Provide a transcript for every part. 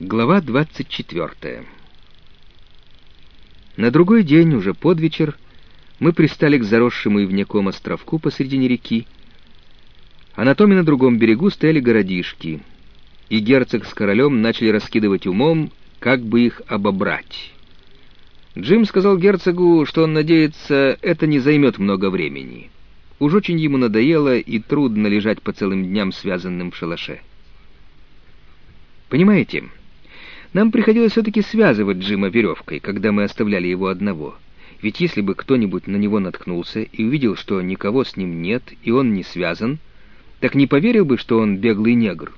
Глава 24 На другой день, уже под вечер, мы пристали к заросшему ивняком островку посредине реки, а на том и на другом берегу стояли городишки, и герцог с королем начали раскидывать умом, как бы их обобрать. Джим сказал герцогу, что он надеется, это не займет много времени. Уж очень ему надоело и трудно лежать по целым дням связанным в шалаше. Понимаете, нам приходилось все-таки связывать Джима веревкой, когда мы оставляли его одного. Ведь если бы кто-нибудь на него наткнулся и увидел, что никого с ним нет и он не связан, так не поверил бы, что он беглый негр.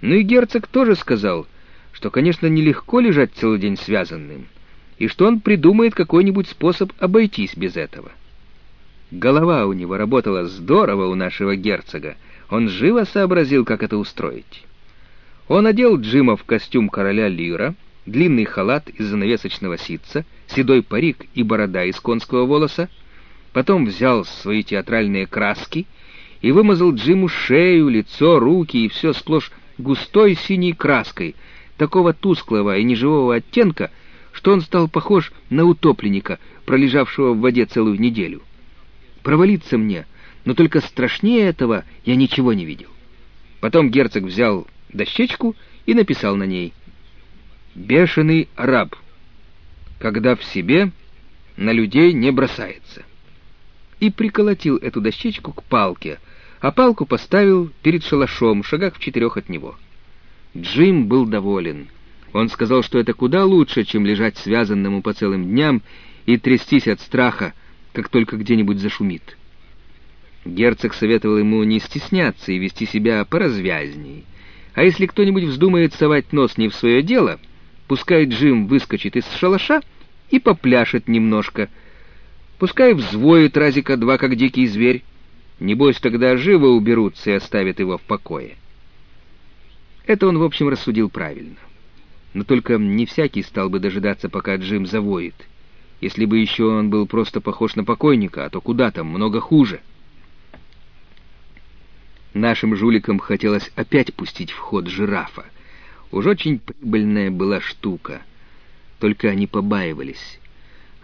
Ну и герцог тоже сказал, что, конечно, нелегко лежать целый день связанным, и что он придумает какой-нибудь способ обойтись без этого. Голова у него работала здорово у нашего герцога, он живо сообразил, как это устроить. Он одел Джима в костюм короля Лира, длинный халат из занавесочного ситца, седой парик и борода из конского волоса, потом взял свои театральные краски и вымазал Джиму шею, лицо, руки и все сплошь густой синей краской, такого тусклого и неживого оттенка, что он стал похож на утопленника, пролежавшего в воде целую неделю. Провалиться мне, но только страшнее этого я ничего не видел. Потом герцог взял дощечку и написал на ней «Бешеный раб, когда в себе на людей не бросается». И приколотил эту дощечку к палке, а палку поставил перед шалашом, шагах в четырех от него. Джим был доволен. Он сказал, что это куда лучше, чем лежать связанному по целым дням и трястись от страха, как только где-нибудь зашумит. Герцог советовал ему не стесняться и вести себя поразвязней. А если кто-нибудь вздумает совать нос не в свое дело, пускай Джим выскочит из шалаша и попляшет немножко. Пускай взвоет разика два, как дикий зверь. Небось, тогда живо уберутся и оставят его в покое. Это он, в общем, рассудил правильно. Но только не всякий стал бы дожидаться, пока Джим завоет. Если бы еще он был просто похож на покойника, а то куда там, много хуже. Нашим жуликам хотелось опять пустить в ход жирафа. Уж очень прибыльная была штука. Только они побаивались.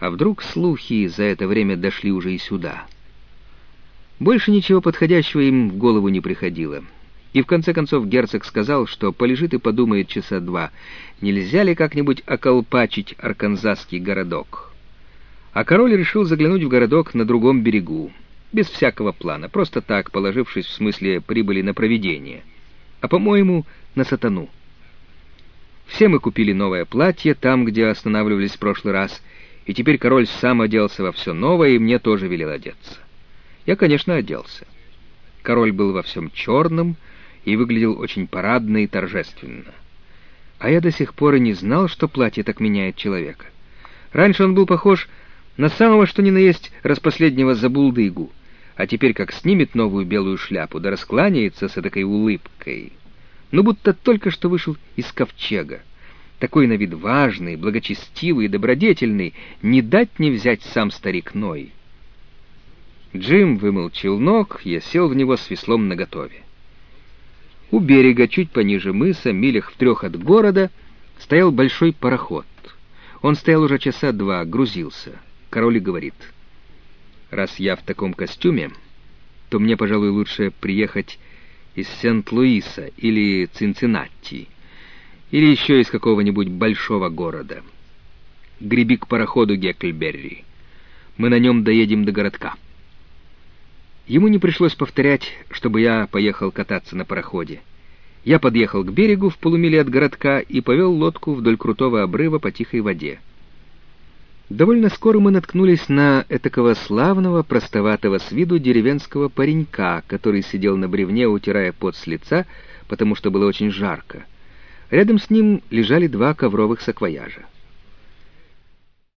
А вдруг слухи за это время дошли уже и сюда? Больше ничего подходящего им в голову не приходило. И в конце концов герцог сказал, что полежит и подумает часа два, нельзя ли как-нибудь околпачить арканзасский городок. А король решил заглянуть в городок на другом берегу без всякого плана, просто так, положившись в смысле прибыли на проведение, а, по-моему, на сатану. Все мы купили новое платье там, где останавливались в прошлый раз, и теперь король сам оделся во все новое, и мне тоже велел одеться. Я, конечно, оделся. Король был во всем черном и выглядел очень парадно и торжественно. А я до сих пор и не знал, что платье так меняет человека. Раньше он был похож на самого что ни на есть распоследнего забулдыгу, а теперь как снимет новую белую шляпу, да раскланяется с этой улыбкой. Ну, будто только что вышел из ковчега. Такой на вид важный, благочестивый добродетельный, не дать не взять сам старик Ной. Джим вымыл челнок, я сел в него с веслом наготове. У берега, чуть пониже мыса, милях в трех от города, стоял большой пароход. Он стоял уже часа два, грузился. Король говорит — раз я в таком костюме, то мне, пожалуй, лучше приехать из Сент-Луиса или Цинциннати, или еще из какого-нибудь большого города. Греби к пароходу Гекльберри. Мы на нем доедем до городка. Ему не пришлось повторять, чтобы я поехал кататься на пароходе. Я подъехал к берегу в полумиле от городка и повел лодку вдоль крутого обрыва по тихой воде. Довольно скоро мы наткнулись на этакого славного, простоватого с виду деревенского паренька, который сидел на бревне, утирая пот с лица, потому что было очень жарко. Рядом с ним лежали два ковровых саквояжа.